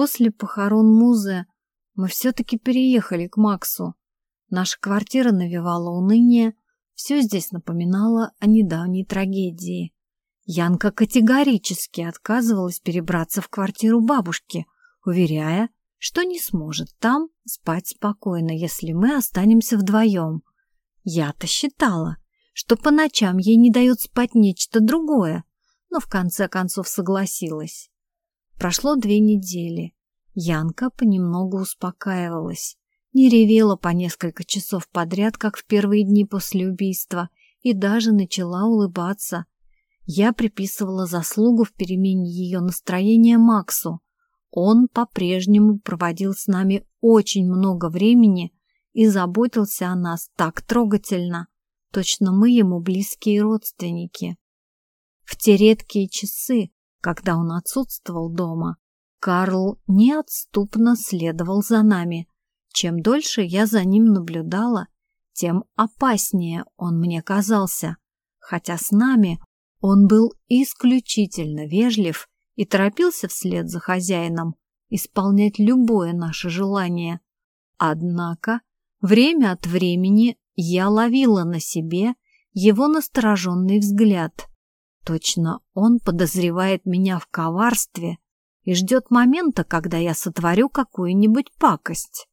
После похорон Музы мы все-таки переехали к Максу. Наша квартира навевала уныние, все здесь напоминало о недавней трагедии. Янка категорически отказывалась перебраться в квартиру бабушки, уверяя, что не сможет там спать спокойно, если мы останемся вдвоем. Я-то считала, что по ночам ей не дает спать нечто другое, но в конце концов согласилась. Прошло две недели. Янка понемногу успокаивалась, не ревела по несколько часов подряд, как в первые дни после убийства, и даже начала улыбаться. Я приписывала заслугу в перемене ее настроения Максу. Он по-прежнему проводил с нами очень много времени и заботился о нас так трогательно. Точно мы ему близкие родственники. В те редкие часы, когда он отсутствовал дома, Карл неотступно следовал за нами. Чем дольше я за ним наблюдала, тем опаснее он мне казался, хотя с нами он был исключительно вежлив и торопился вслед за хозяином исполнять любое наше желание. Однако время от времени я ловила на себе его настороженный взгляд. Точно он подозревает меня в коварстве и ждет момента, когда я сотворю какую-нибудь пакость.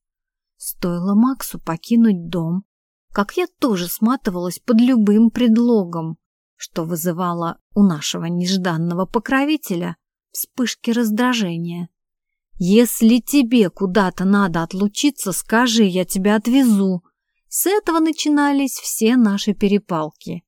Стоило Максу покинуть дом, как я тоже сматывалась под любым предлогом, что вызывало у нашего нежданного покровителя вспышки раздражения. «Если тебе куда-то надо отлучиться, скажи, я тебя отвезу». С этого начинались все наши перепалки.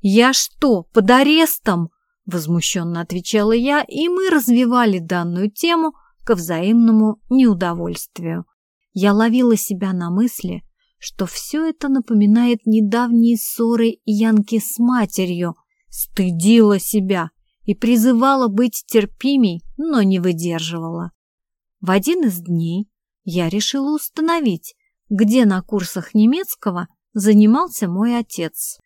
«Я что, под арестом?» Возмущенно отвечала я, и мы развивали данную тему ко взаимному неудовольствию. Я ловила себя на мысли, что все это напоминает недавние ссоры Янки с матерью, стыдила себя и призывала быть терпимей, но не выдерживала. В один из дней я решила установить, где на курсах немецкого занимался мой отец.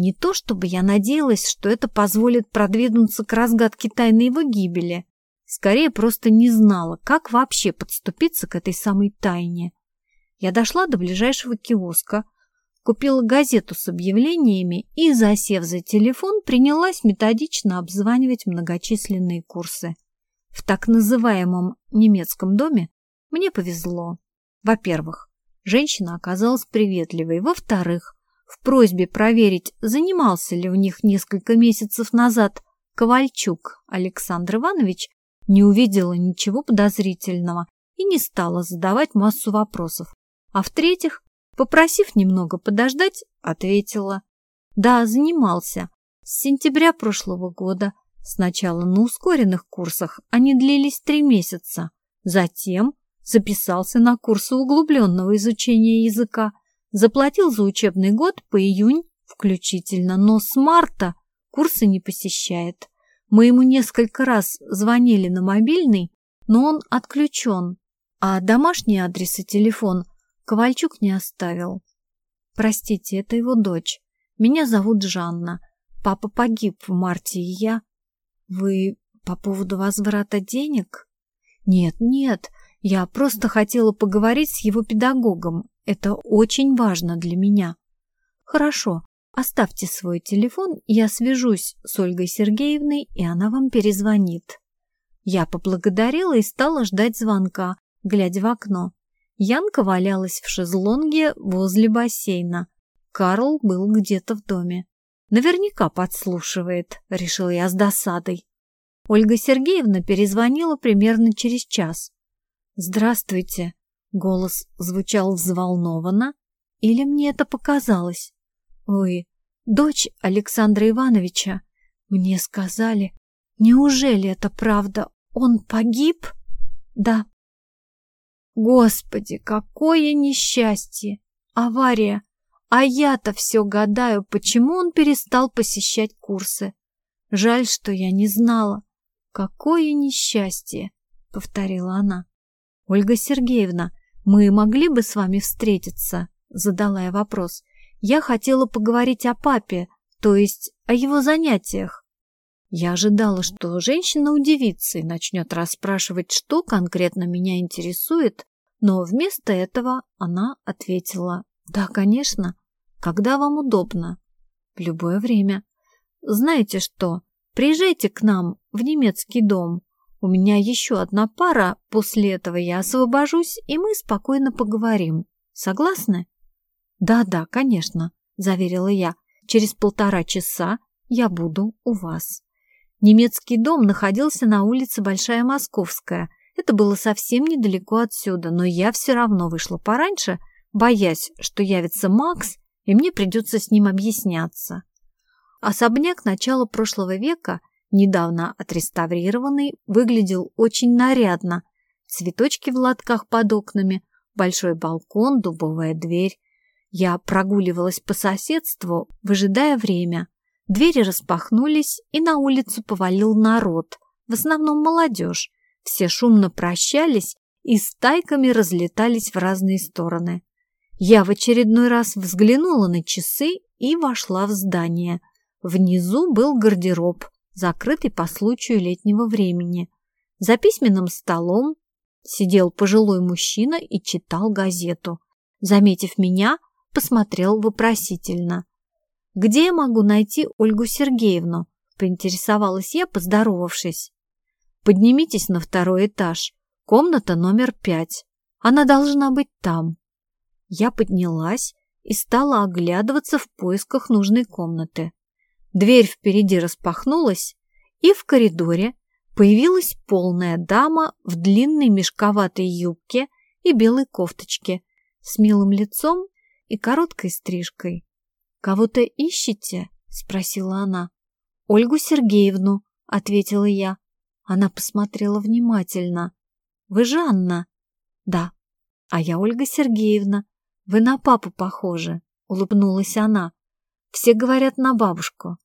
Не то чтобы я надеялась, что это позволит продвинуться к разгадке тайны его гибели. Скорее, просто не знала, как вообще подступиться к этой самой тайне. Я дошла до ближайшего киоска, купила газету с объявлениями и, засев за телефон, принялась методично обзванивать многочисленные курсы. В так называемом немецком доме мне повезло. Во-первых, женщина оказалась приветливой. Во-вторых, в просьбе проверить, занимался ли у них несколько месяцев назад Ковальчук Александр Иванович, не увидела ничего подозрительного и не стала задавать массу вопросов. А в-третьих, попросив немного подождать, ответила. Да, занимался. С сентября прошлого года. Сначала на ускоренных курсах, они длились три месяца. Затем записался на курсы углубленного изучения языка – Заплатил за учебный год по июнь включительно, но с марта курсы не посещает. Мы ему несколько раз звонили на мобильный, но он отключен, а домашний адрес и телефон Ковальчук не оставил. Простите, это его дочь. Меня зовут Жанна. Папа погиб в марте, и я... Вы по поводу возврата денег? Нет, нет, я просто хотела поговорить с его педагогом. Это очень важно для меня. Хорошо, оставьте свой телефон, я свяжусь с Ольгой Сергеевной, и она вам перезвонит. Я поблагодарила и стала ждать звонка, глядя в окно. Янка валялась в шезлонге возле бассейна. Карл был где-то в доме. Наверняка подслушивает, решила я с досадой. Ольга Сергеевна перезвонила примерно через час. «Здравствуйте», Голос звучал взволнованно, или мне это показалось? Вы дочь Александра Ивановича? Мне сказали. Неужели это правда? Он погиб? Да. Господи, какое несчастье! Авария! А я-то все гадаю, почему он перестал посещать курсы. Жаль, что я не знала. Какое несчастье! — повторила она. Ольга Сергеевна, «Мы могли бы с вами встретиться?» — задала я вопрос. «Я хотела поговорить о папе, то есть о его занятиях». Я ожидала, что женщина удивится и начнет расспрашивать, что конкретно меня интересует, но вместо этого она ответила «Да, конечно, когда вам удобно, в любое время. Знаете что, приезжайте к нам в немецкий дом, у меня еще одна пара, после этого я освобожусь, и мы спокойно поговорим. Согласны? Да-да, конечно, заверила я. Через полтора часа я буду у вас. Немецкий дом находился на улице Большая Московская. Это было совсем недалеко отсюда, но я все равно вышла пораньше, боясь, что явится Макс, и мне придется с ним объясняться. Особняк начала прошлого века недавно отреставрированный, выглядел очень нарядно. Цветочки в лотках под окнами, большой балкон, дубовая дверь. Я прогуливалась по соседству, выжидая время. Двери распахнулись, и на улицу повалил народ, в основном молодежь. Все шумно прощались и стайками разлетались в разные стороны. Я в очередной раз взглянула на часы и вошла в здание. Внизу был гардероб, закрытый по случаю летнего времени. За письменным столом сидел пожилой мужчина и читал газету. Заметив меня, посмотрел вопросительно. «Где я могу найти Ольгу Сергеевну?» – поинтересовалась я, поздоровавшись. «Поднимитесь на второй этаж, комната номер пять. Она должна быть там». Я поднялась и стала оглядываться в поисках нужной комнаты. Дверь впереди распахнулась, и в коридоре появилась полная дама в длинной мешковатой юбке и белой кофточке с милым лицом и короткой стрижкой. «Кого-то ищете?» — спросила она. «Ольгу Сергеевну», — ответила я. Она посмотрела внимательно. «Вы Жанна?» «Да». «А я Ольга Сергеевна. Вы на папу похожи», — улыбнулась она. Все говорят на бабушку.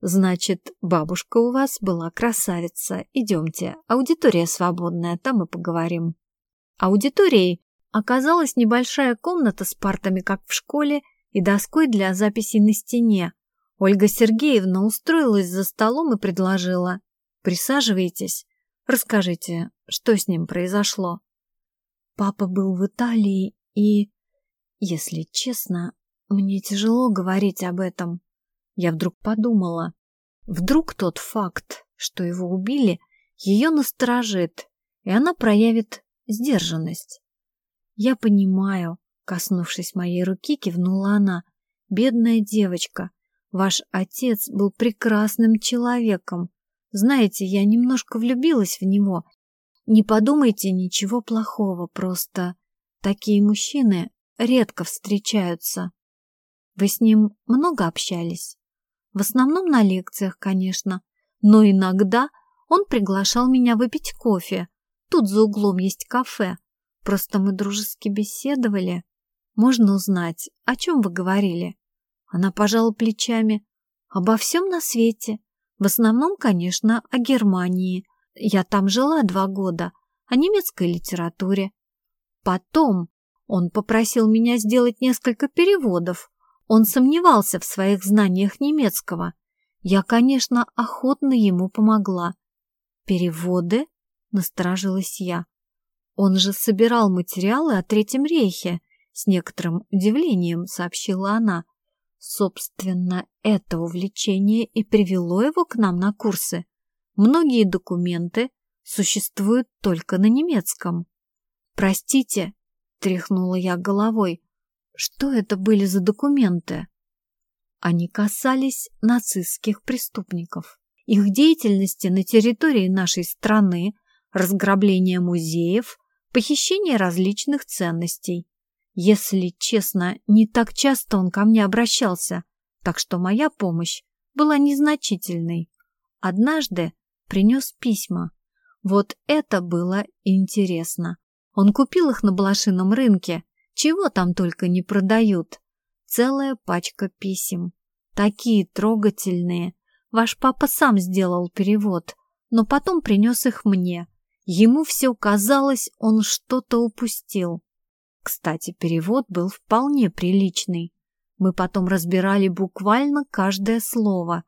Значит, бабушка у вас была красавица. Идемте, аудитория свободная, там и поговорим. Аудиторией оказалась небольшая комната с партами, как в школе, и доской для записей на стене. Ольга Сергеевна устроилась за столом и предложила. «Присаживайтесь, расскажите, что с ним произошло?» Папа был в Италии и, если честно, мне тяжело говорить об этом. Я вдруг подумала, вдруг тот факт, что его убили, ее насторожит, и она проявит сдержанность. Я понимаю, коснувшись моей руки, кивнула она. Бедная девочка, ваш отец был прекрасным человеком. Знаете, я немножко влюбилась в него. Не подумайте ничего плохого, просто такие мужчины редко встречаются. Вы с ним много общались? В основном на лекциях, конечно, но иногда он приглашал меня выпить кофе. Тут за углом есть кафе. Просто мы дружески беседовали. Можно узнать, о чем вы говорили?» Она пожала плечами. «Обо всем на свете. В основном, конечно, о Германии. Я там жила два года, о немецкой литературе. Потом он попросил меня сделать несколько переводов. Он сомневался в своих знаниях немецкого. Я, конечно, охотно ему помогла. «Переводы?» — насторожилась я. «Он же собирал материалы о Третьем рейхе», — с некоторым удивлением сообщила она. Собственно, это увлечение и привело его к нам на курсы. Многие документы существуют только на немецком. «Простите», — тряхнула я головой, что это были за документы? Они касались нацистских преступников, их деятельности на территории нашей страны, разграбления музеев, похищения различных ценностей. Если честно, не так часто он ко мне обращался, так что моя помощь была незначительной. Однажды принес письма. Вот это было интересно. Он купил их на блошином рынке чего там только не продают. Целая пачка писем. Такие трогательные. Ваш папа сам сделал перевод, но потом принес их мне. Ему все казалось, он что-то упустил. Кстати, перевод был вполне приличный. Мы потом разбирали буквально каждое слово.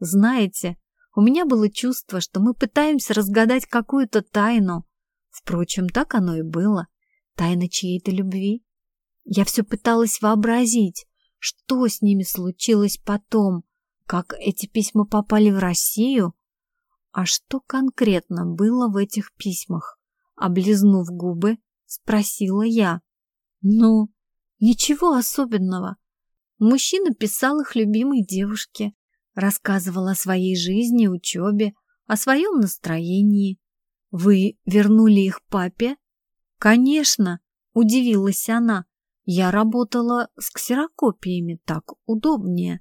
Знаете, У меня было чувство, что мы пытаемся разгадать какую-то тайну. Впрочем, так оно и было. Тайна чьей-то любви. Я все пыталась вообразить, что с ними случилось потом, как эти письма попали в Россию, а что конкретно было в этих письмах. Облизнув губы, спросила я. Ну, ничего особенного. Мужчина писал их любимой девушке, рассказывал о своей жизни, учебе, о своем настроении. Вы вернули их папе? Конечно, удивилась она. Я работала с ксерокопиями, так удобнее.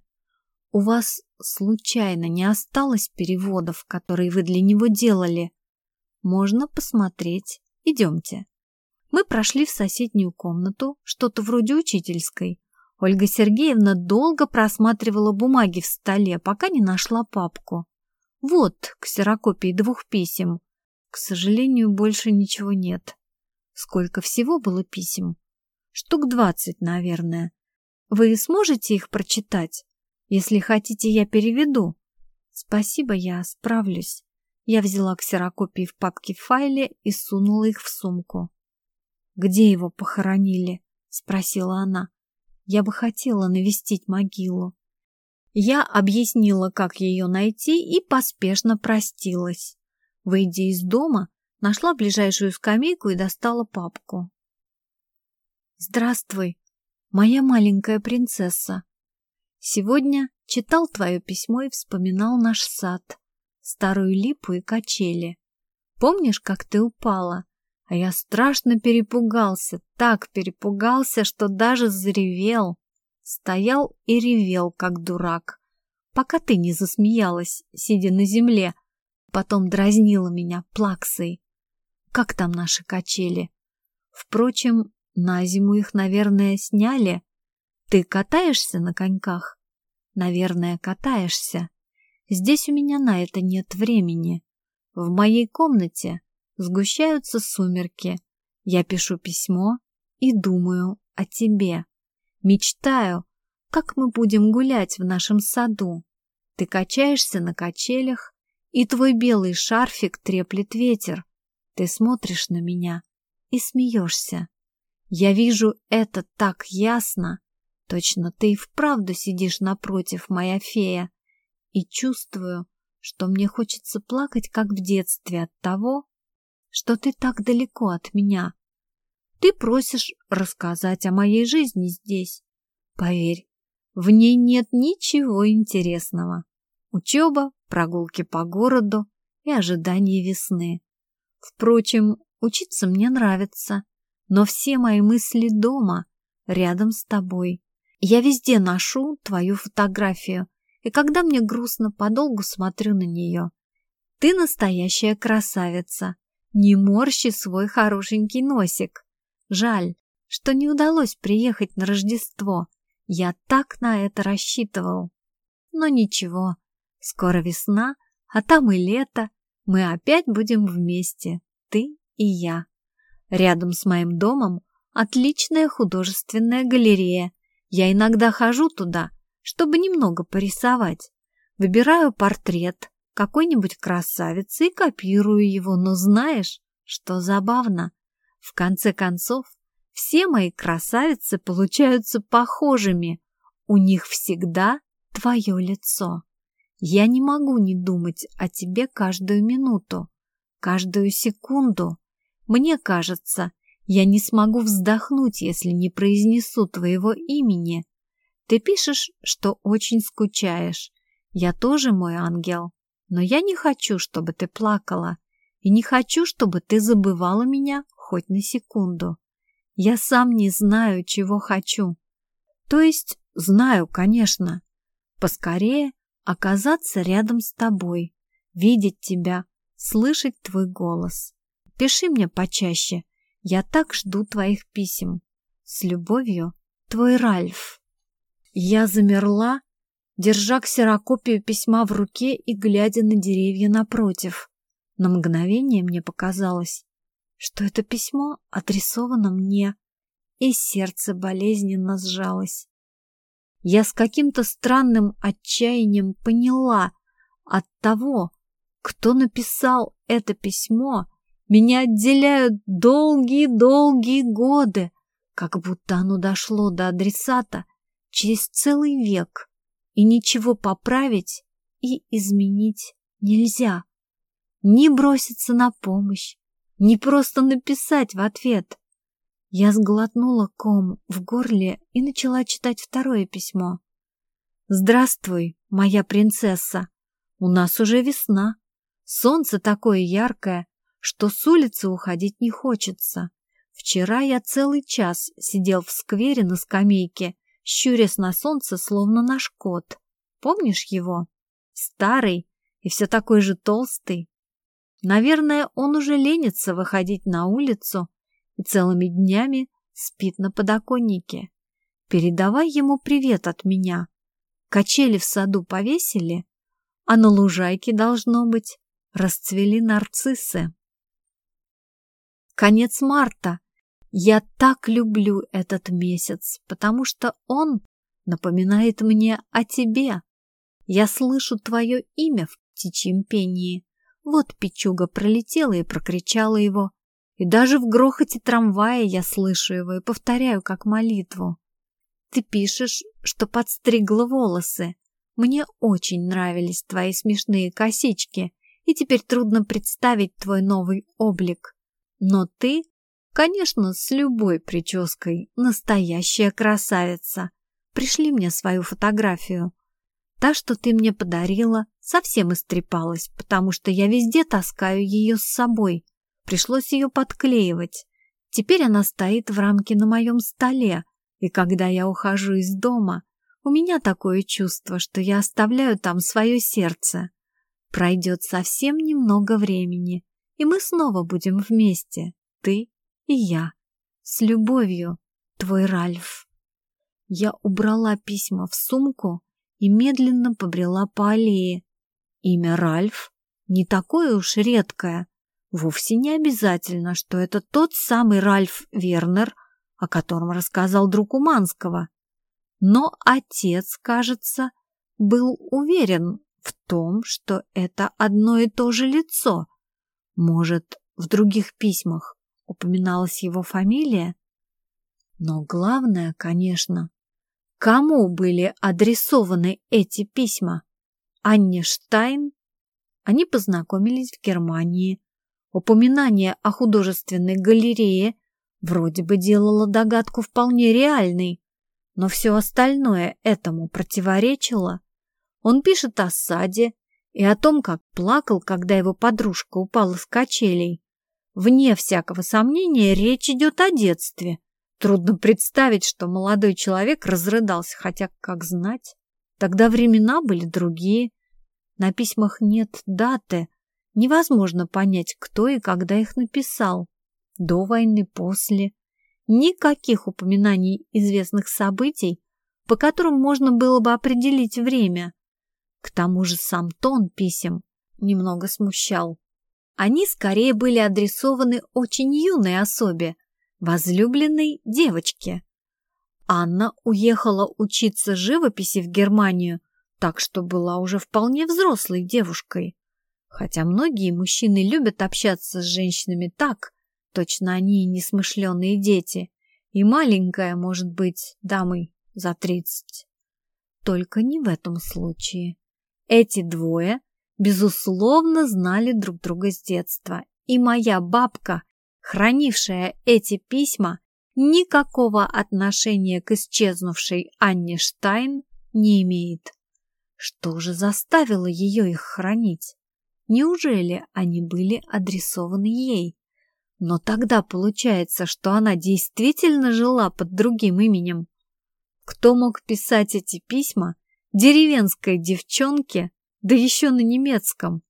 У вас случайно не осталось переводов, которые вы для него делали? Можно посмотреть. Идемте. Мы прошли в соседнюю комнату, что-то вроде учительской. Ольга Сергеевна долго просматривала бумаги в столе, пока не нашла папку. Вот ксерокопии двух писем. К сожалению, больше ничего нет. Сколько всего было писем? Штук двадцать, наверное. Вы сможете их прочитать? Если хотите, я переведу. Спасибо, я справлюсь. Я взяла ксерокопии в папке файле и сунула их в сумку. «Где его похоронили?» — спросила она. «Я бы хотела навестить могилу». Я объяснила, как ее найти, и поспешно простилась. Выйдя из дома, нашла ближайшую скамейку и достала папку. «Здравствуй, моя маленькая принцесса. Сегодня читал твое письмо и вспоминал наш сад, старую липу и качели. Помнишь, как ты упала? А я страшно перепугался, так перепугался, что даже заревел. Стоял и ревел, как дурак, пока ты не засмеялась, сидя на земле. Потом дразнила меня плаксой. Как там наши качели? Впрочем, на зиму их, наверное, сняли. Ты катаешься на коньках? Наверное, катаешься. Здесь у меня на это нет времени. В моей комнате сгущаются сумерки. Я пишу письмо и думаю о тебе. Мечтаю, как мы будем гулять в нашем саду. Ты качаешься на качелях, и твой белый шарфик треплет ветер. Ты смотришь на меня и смеешься. Я вижу это так ясно. Точно ты и вправду сидишь напротив, моя фея. И чувствую, что мне хочется плакать, как в детстве, от того, что ты так далеко от меня. Ты просишь рассказать о моей жизни здесь. Поверь, в ней нет ничего интересного. Учеба, прогулки по городу и ожидание весны. Впрочем, учиться мне нравится но все мои мысли дома, рядом с тобой. Я везде ношу твою фотографию, и когда мне грустно, подолгу смотрю на нее. Ты настоящая красавица. Не морщи свой хорошенький носик. Жаль, что не удалось приехать на Рождество. Я так на это рассчитывал. Но ничего, скоро весна, а там и лето. Мы опять будем вместе, ты и я. Рядом с моим домом отличная художественная галерея. Я иногда хожу туда, чтобы немного порисовать. Выбираю портрет какой-нибудь красавицы и копирую его, но знаешь, что забавно? В конце концов, все мои красавицы получаются похожими. У них всегда твое лицо. Я не могу не думать о тебе каждую минуту, каждую секунду. Мне кажется, я не смогу вздохнуть, если не произнесу твоего имени. Ты пишешь, что очень скучаешь. Я тоже мой ангел. Но я не хочу, чтобы ты плакала. И не хочу, чтобы ты забывала меня хоть на секунду. Я сам не знаю, чего хочу. То есть знаю, конечно. Поскорее оказаться рядом с тобой, видеть тебя, слышать твой голос. Пиши мне почаще. Я так жду твоих писем. С любовью, твой Ральф. Я замерла, держа ксерокопию письма в руке и глядя на деревья напротив. На мгновение мне показалось, что это письмо адресовано мне, и сердце болезненно сжалось. Я с каким-то странным отчаянием поняла, от того, кто написал это письмо, меня отделяют долгие-долгие годы, как будто оно дошло до адресата через целый век, и ничего поправить и изменить нельзя. Ни броситься на помощь, ни просто написать в ответ. Я сглотнула ком в горле и начала читать второе письмо. «Здравствуй, моя принцесса. У нас уже весна. Солнце такое яркое, что с улицы уходить не хочется. Вчера я целый час сидел в сквере на скамейке, щурясь на солнце, словно наш кот. Помнишь его? Старый и все такой же толстый. Наверное, он уже ленится выходить на улицу и целыми днями спит на подоконнике. Передавай ему привет от меня. Качели в саду повесили, а на лужайке, должно быть, расцвели нарциссы. Конец марта. Я так люблю этот месяц, потому что он напоминает мне о тебе. Я слышу твое имя в птичьем пении. Вот печуга пролетела и прокричала его. И даже в грохоте трамвая я слышу его и повторяю как молитву. Ты пишешь, что подстригла волосы. Мне очень нравились твои смешные косички, и теперь трудно представить твой новый облик. Но ты, конечно, с любой прической, настоящая красавица. Пришли мне свою фотографию. Та, что ты мне подарила, совсем истрепалась, потому что я везде таскаю ее с собой. Пришлось ее подклеивать. Теперь она стоит в рамке на моем столе, и когда я ухожу из дома, у меня такое чувство, что я оставляю там свое сердце. Пройдет совсем немного времени, и мы снова будем вместе, ты и я. С любовью, твой Ральф. Я убрала письма в сумку и медленно побрела по аллее. Имя Ральф не такое уж редкое. Вовсе не обязательно, что это тот самый Ральф Вернер, о котором рассказал друг Уманского. Но отец, кажется, был уверен в том, что это одно и то же лицо, может, в других письмах упоминалась его фамилия? Но главное, конечно, кому были адресованы эти письма? Анне Штайн? Они познакомились в Германии. Упоминание о художественной галерее вроде бы делало догадку вполне реальной, но все остальное этому противоречило. Он пишет о саде, и о том, как плакал, когда его подружка упала с качелей. Вне всякого сомнения речь идет о детстве. Трудно представить, что молодой человек разрыдался, хотя, как знать, тогда времена были другие. На письмах нет даты, невозможно понять, кто и когда их написал. До войны, после. Никаких упоминаний известных событий, по которым можно было бы определить время. К тому же сам тон писем немного смущал. Они скорее были адресованы очень юной особе, возлюбленной девочке. Анна уехала учиться живописи в Германию, так что была уже вполне взрослой девушкой. Хотя многие мужчины любят общаться с женщинами так, точно они несмышленые дети, и маленькая может быть дамой за тридцать. Только не в этом случае. Эти двое, безусловно, знали друг друга с детства, и моя бабка, хранившая эти письма, никакого отношения к исчезнувшей Анне Штайн не имеет. Что же заставило ее их хранить? Неужели они были адресованы ей? Но тогда получается, что она действительно жила под другим именем. Кто мог писать эти письма, деревенской девчонке, да еще на немецком.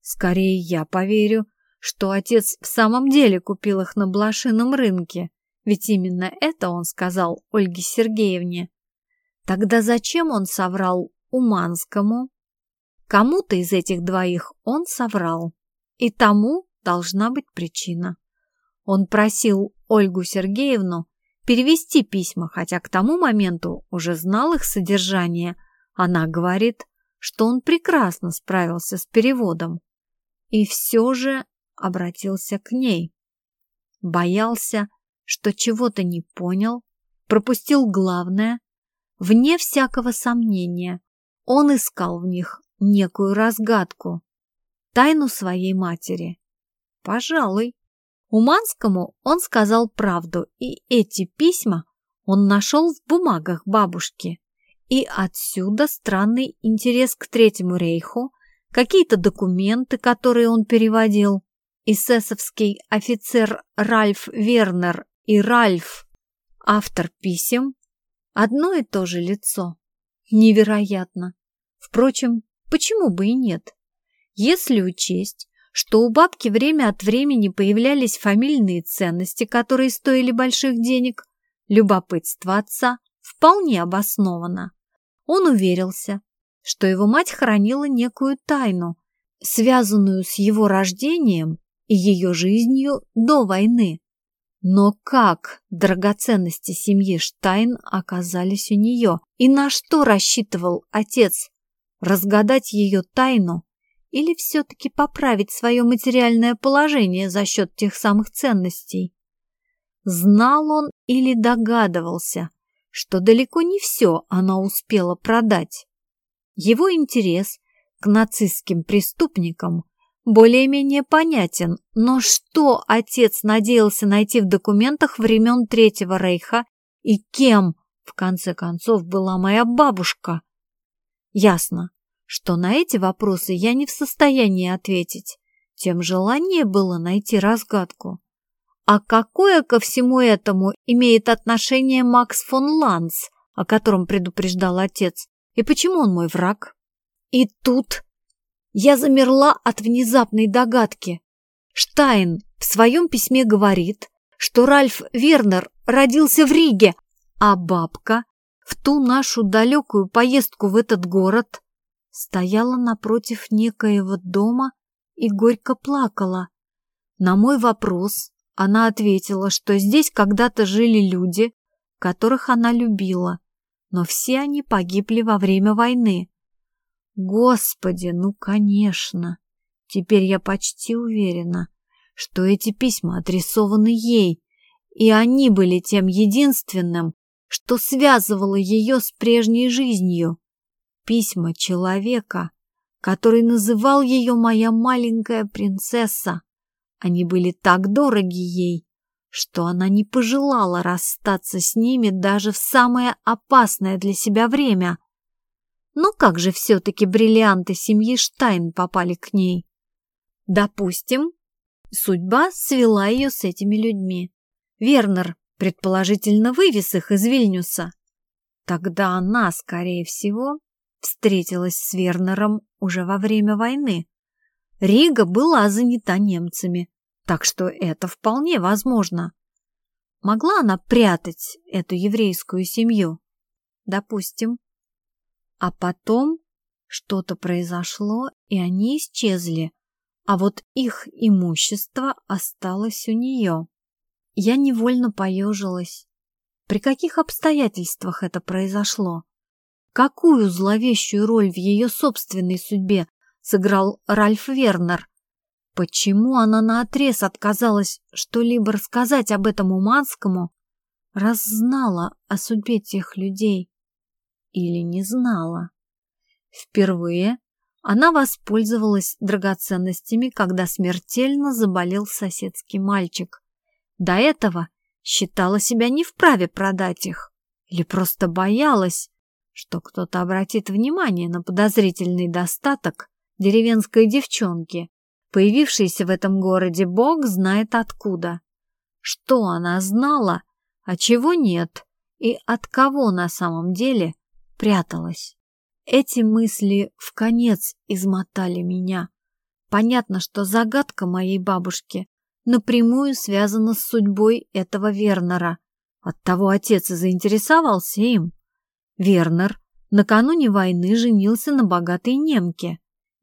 Скорее я поверю, что отец в самом деле купил их на блошином рынке, ведь именно это он сказал Ольге Сергеевне. Тогда зачем он соврал Уманскому? Кому-то из этих двоих он соврал, и тому должна быть причина. Он просил Ольгу Сергеевну перевести письма, хотя к тому моменту уже знал их содержание – она говорит, что он прекрасно справился с переводом. И все же обратился к ней. Боялся, что чего-то не понял, пропустил главное. Вне всякого сомнения, он искал в них некую разгадку, тайну своей матери. Пожалуй. Уманскому он сказал правду, и эти письма он нашел в бумагах бабушки. И отсюда странный интерес к Третьему рейху, какие-то документы, которые он переводил. Эсэсовский офицер Ральф Вернер и Ральф, автор писем, одно и то же лицо. Невероятно. Впрочем, почему бы и нет? Если учесть, что у бабки время от времени появлялись фамильные ценности, которые стоили больших денег, любопытство отца вполне обосновано. Он уверился, что его мать хранила некую тайну, связанную с его рождением и ее жизнью до войны. Но как драгоценности семьи Штайн оказались у нее? И на что рассчитывал отец? Разгадать ее тайну или все-таки поправить свое материальное положение за счет тех самых ценностей? Знал он или догадывался, что далеко не все она успела продать? Его интерес к нацистским преступникам более-менее понятен, но что отец надеялся найти в документах времен Третьего Рейха и кем, в конце концов, была моя бабушка? Ясно, что на эти вопросы я не в состоянии ответить, тем желание было найти разгадку. А какое ко всему этому имеет отношение Макс фон Ланс, о котором предупреждал отец, и почему он мой враг? И тут я замерла от внезапной догадки. Штайн в своем письме говорит, что Ральф Вернер родился в Риге, а бабка в ту нашу далекую поездку в этот город стояла напротив некоего дома и горько плакала. На мой вопрос она ответила, что здесь когда-то жили люди, которых она любила, но все они погибли во время войны. Господи, ну конечно! Теперь я почти уверена, что эти письма адресованы ей, и они были тем единственным, что связывало ее с прежней жизнью. Письма человека, который называл ее «моя маленькая принцесса». Они были так дороги ей, что она не пожелала расстаться с ними даже в самое опасное для себя время. Но как же все-таки бриллианты семьи Штайн попали к ней? Допустим, судьба свела ее с этими людьми. Вернер, предположительно, вывез их из Вильнюса. Тогда она, скорее всего, встретилась с Вернером уже во время войны. Рига была занята немцами, так что это вполне возможно. Могла она прятать эту еврейскую семью? Допустим. А потом что-то произошло, и они исчезли, а вот их имущество осталось у нее. Я невольно поежилась. При каких обстоятельствах это произошло? Какую зловещую роль в ее собственной судьбе сыграл Ральф Вернер. Почему она наотрез отказалась что-либо рассказать об этом Уманскому, раз знала о судьбе тех людей? Или не знала? Впервые она воспользовалась драгоценностями, когда смертельно заболел соседский мальчик. До этого считала себя не вправе продать их или просто боялась, что кто-то обратит внимание на подозрительный достаток деревенской девчонки, появившейся в этом городе бог знает откуда. Что она знала, а чего нет, и от кого на самом деле пряталась. Эти мысли в конец измотали меня. Понятно, что загадка моей бабушки напрямую связана с судьбой этого Вернера. Оттого отец и заинтересовался им. Вернер накануне войны женился на богатой немке.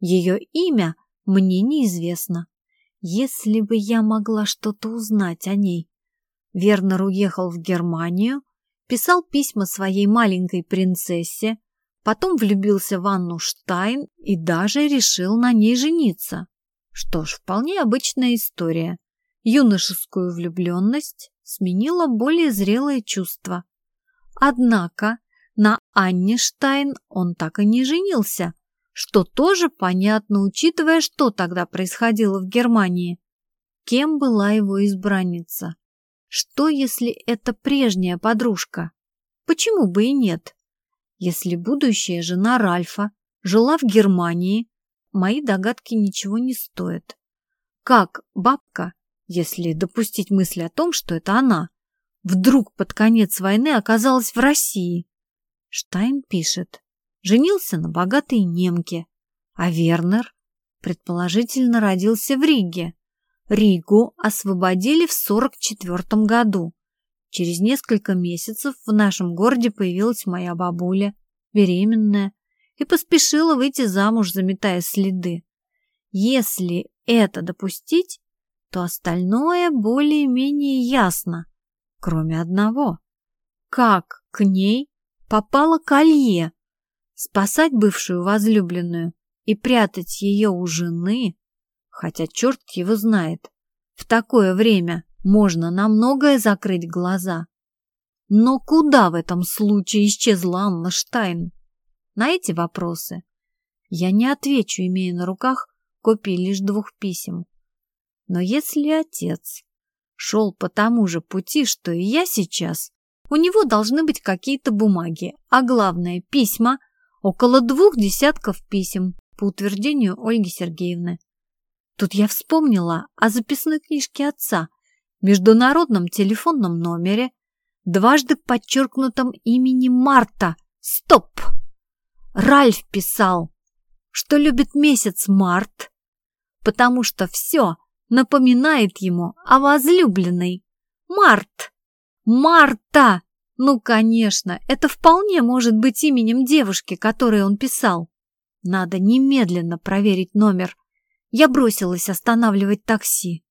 Ее имя мне неизвестно. Если бы я могла что-то узнать о ней. Вернер уехал в Германию, писал письма своей маленькой принцессе, Потом влюбился в Анну Штайн и даже решил на ней жениться. Что ж, вполне обычная история. Юношескую влюбленность сменила более зрелое чувство. Однако на Анне Штайн он так и не женился, что тоже понятно, учитывая, что тогда происходило в Германии. Кем была его избранница? Что, если это прежняя подружка? Почему бы и нет? Если будущая жена Ральфа жила в Германии, мои догадки ничего не стоят. Как бабка, если допустить мысль о том, что это она, вдруг под конец войны оказалась в России? Штайн пишет. Женился на богатой немке, а Вернер, предположительно, родился в Риге. Ригу освободили в 44 году. Через несколько месяцев в нашем городе появилась моя бабуля, беременная, и поспешила выйти замуж, заметая следы. Если это допустить, то остальное более-менее ясно, кроме одного. Как к ней попало колье? Спасать бывшую возлюбленную и прятать ее у жены, хотя черт его знает, в такое время можно на многое закрыть глаза. Но куда в этом случае исчезла Анна Штайн? На эти вопросы я не отвечу, имея на руках копии лишь двух писем. Но если отец шел по тому же пути, что и я сейчас, у него должны быть какие-то бумаги, а главное – письма, около двух десятков писем, по утверждению Ольги Сергеевны. Тут я вспомнила о записной книжке отца, международном телефонном номере, дважды подчеркнутом имени Марта. Стоп! Ральф писал, что любит месяц март, потому что все напоминает ему о возлюбленной. Март! Марта! Ну, конечно, это вполне может быть именем девушки, которой он писал. Надо немедленно проверить номер. Я бросилась останавливать такси.